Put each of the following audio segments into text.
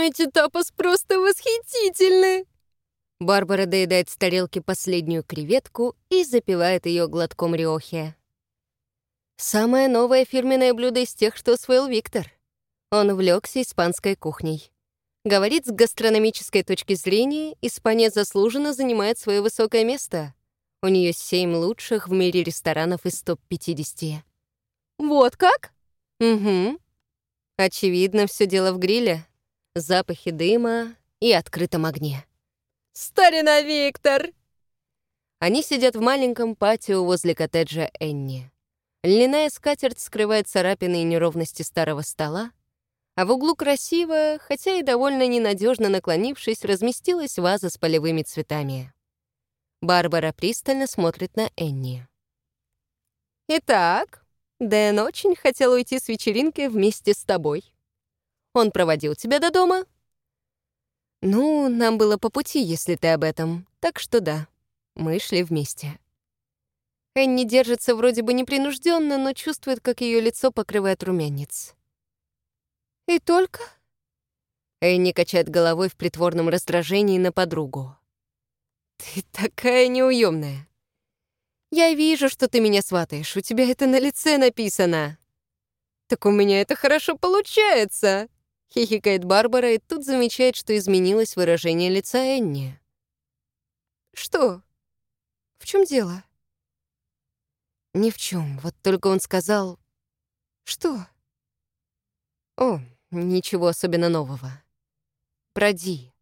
эти тапос просто восхитительны!» Барбара доедает с тарелки последнюю креветку и запивает ее глотком риохи. Самое новое фирменное блюдо из тех, что освоил Виктор. Он увлекся испанской кухней. Говорит, с гастрономической точки зрения, Испания заслуженно занимает свое высокое место. У нее семь лучших в мире ресторанов из топ-50. «Вот как?» Угу. Очевидно, все дело в гриле, запахе дыма и открытом огне. «Старина Виктор!» Они сидят в маленьком патио возле коттеджа Энни. Льняная скатерть скрывает царапины и неровности старого стола, а в углу красиво, хотя и довольно ненадежно наклонившись, разместилась ваза с полевыми цветами. Барбара пристально смотрит на Энни. «Итак, Дэн очень хотел уйти с вечеринки вместе с тобой. Он проводил тебя до дома?» «Ну, нам было по пути, если ты об этом. Так что да, мы шли вместе». Энни держится вроде бы непринужденно, но чувствует, как ее лицо покрывает румянец. «И только?» Энни качает головой в притворном раздражении на подругу. «Ты такая неуемная. Я вижу, что ты меня сватаешь, у тебя это на лице написано». «Так у меня это хорошо получается!» — хихикает Барбара и тут замечает, что изменилось выражение лица Энни. «Что? В чем дело?» «Ни в чем. Вот только он сказал...» «Что?» «О, ничего особенно нового. Про Ди.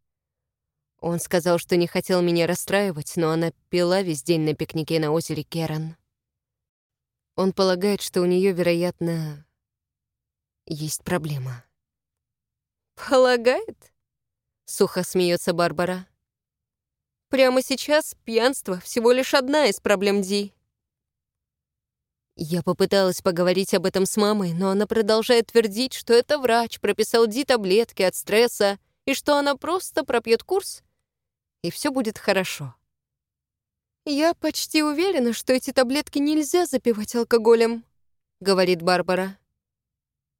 Он сказал, что не хотел меня расстраивать, но она пила весь день на пикнике на озере Керан. Он полагает, что у нее, вероятно, есть проблема. «Полагает?» — сухо смеется Барбара. «Прямо сейчас пьянство — всего лишь одна из проблем Ди». Я попыталась поговорить об этом с мамой, но она продолжает твердить, что это врач прописал Ди таблетки от стресса и что она просто пропьет курс, и все будет хорошо. «Я почти уверена, что эти таблетки нельзя запивать алкоголем», — говорит Барбара.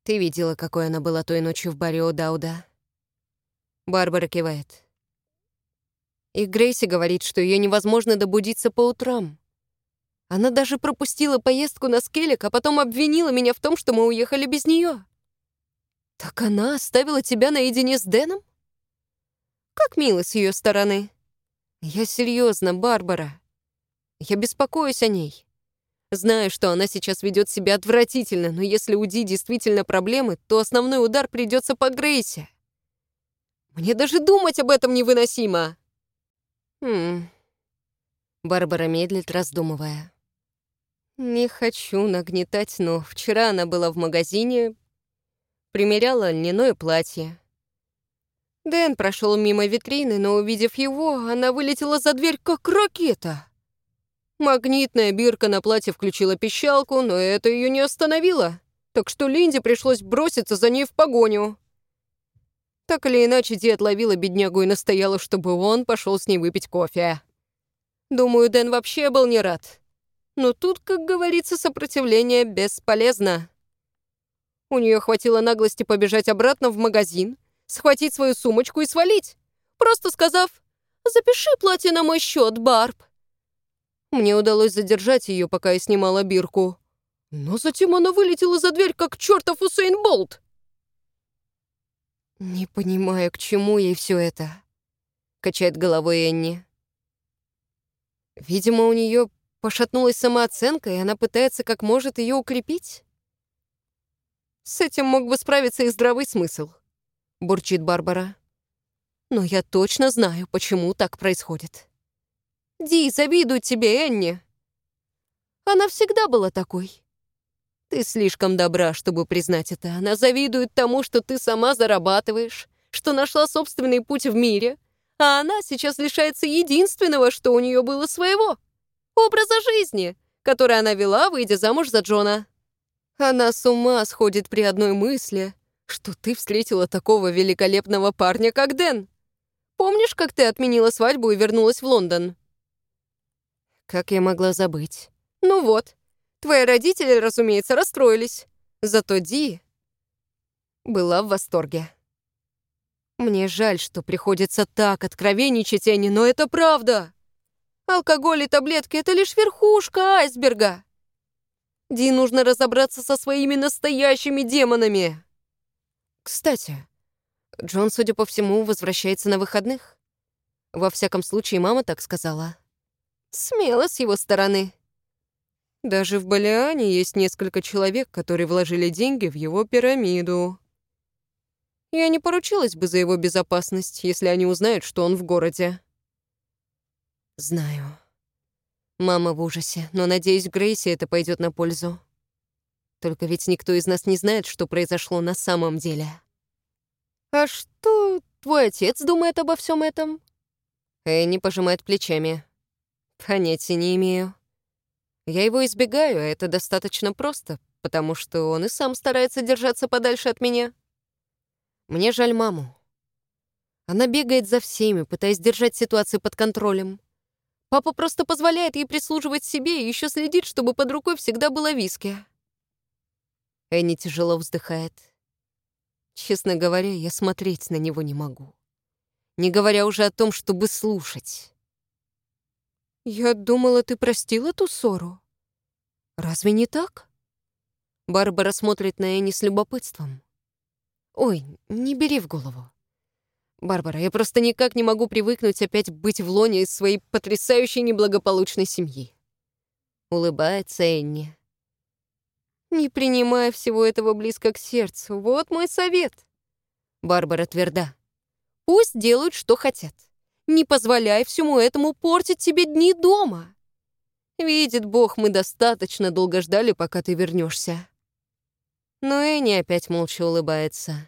«Ты видела, какой она была той ночью в баре у Дауда?» Барбара кивает. И Грейси говорит, что ее невозможно добудиться по утрам. Она даже пропустила поездку на скелек, а потом обвинила меня в том, что мы уехали без нее. Так она оставила тебя наедине с Дэном? Как мило с ее стороны. Я серьезно, Барбара. Я беспокоюсь о ней. Знаю, что она сейчас ведет себя отвратительно, но если у Ди действительно проблемы, то основной удар придется по Грейсе. Мне даже думать об этом невыносимо. Хм. Барбара медлит, раздумывая. Не хочу нагнетать, но вчера она была в магазине, примеряла льняное платье. Дэн прошел мимо витрины, но, увидев его, она вылетела за дверь, как ракета. Магнитная бирка на платье включила пищалку, но это ее не остановило, так что Линде пришлось броситься за ней в погоню. Так или иначе, Ди отловила беднягу и настояла, чтобы он пошел с ней выпить кофе. Думаю, Дэн вообще был не рад. Но тут, как говорится, сопротивление бесполезно. У нее хватило наглости побежать обратно в магазин, схватить свою сумочку и свалить, просто сказав «Запиши платье на мой счет, Барб». Мне удалось задержать ее, пока я снимала бирку. Но затем она вылетела за дверь, как чертов Усейн Болт. «Не понимаю, к чему ей все это», — качает головой Энни. Видимо, у нее Пошатнулась самооценка, и она пытается как может ее укрепить? С этим мог бы справиться и здравый смысл, бурчит Барбара. Но я точно знаю, почему так происходит. Ди, завидует тебе, Энни. Она всегда была такой. Ты слишком добра, чтобы признать это. Она завидует тому, что ты сама зарабатываешь, что нашла собственный путь в мире, а она сейчас лишается единственного, что у нее было своего — образа жизни, который она вела, выйдя замуж за Джона. Она с ума сходит при одной мысли, что ты встретила такого великолепного парня, как Дэн. Помнишь, как ты отменила свадьбу и вернулась в Лондон? Как я могла забыть? Ну вот, твои родители, разумеется, расстроились. Зато Ди была в восторге. Мне жаль, что приходится так откровенничать, Энни, но это правда. Алкоголь и таблетки — это лишь верхушка айсберга. Ди нужно разобраться со своими настоящими демонами. Кстати, Джон, судя по всему, возвращается на выходных. Во всяком случае, мама так сказала. Смело с его стороны. Даже в Балиане есть несколько человек, которые вложили деньги в его пирамиду. Я не поручилась бы за его безопасность, если они узнают, что он в городе. Знаю. Мама в ужасе, но, надеюсь, Грейси это пойдет на пользу. Только ведь никто из нас не знает, что произошло на самом деле. А что твой отец думает обо всем этом? Энни пожимает плечами. Понятия не имею. Я его избегаю, а это достаточно просто, потому что он и сам старается держаться подальше от меня. Мне жаль маму. Она бегает за всеми, пытаясь держать ситуацию под контролем. Папа просто позволяет ей прислуживать себе и еще следит, чтобы под рукой всегда было виски. Энни тяжело вздыхает. Честно говоря, я смотреть на него не могу. Не говоря уже о том, чтобы слушать. «Я думала, ты простила ту ссору. Разве не так?» Барбара смотрит на Энни с любопытством. «Ой, не бери в голову. Барбара, я просто никак не могу привыкнуть опять быть в лоне из своей потрясающей неблагополучной семьи». Улыбается Энни. «Не принимай всего этого близко к сердцу. Вот мой совет». Барбара тверда. «Пусть делают, что хотят. Не позволяй всему этому портить тебе дни дома. Видит Бог, мы достаточно долго ждали, пока ты вернешься. Но Энни опять молча улыбается.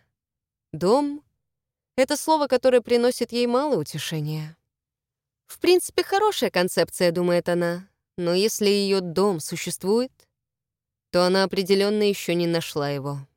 Дом — это слово, которое приносит ей мало утешения. В принципе, хорошая концепция, думает она, но если ее дом существует, то она определенно еще не нашла его.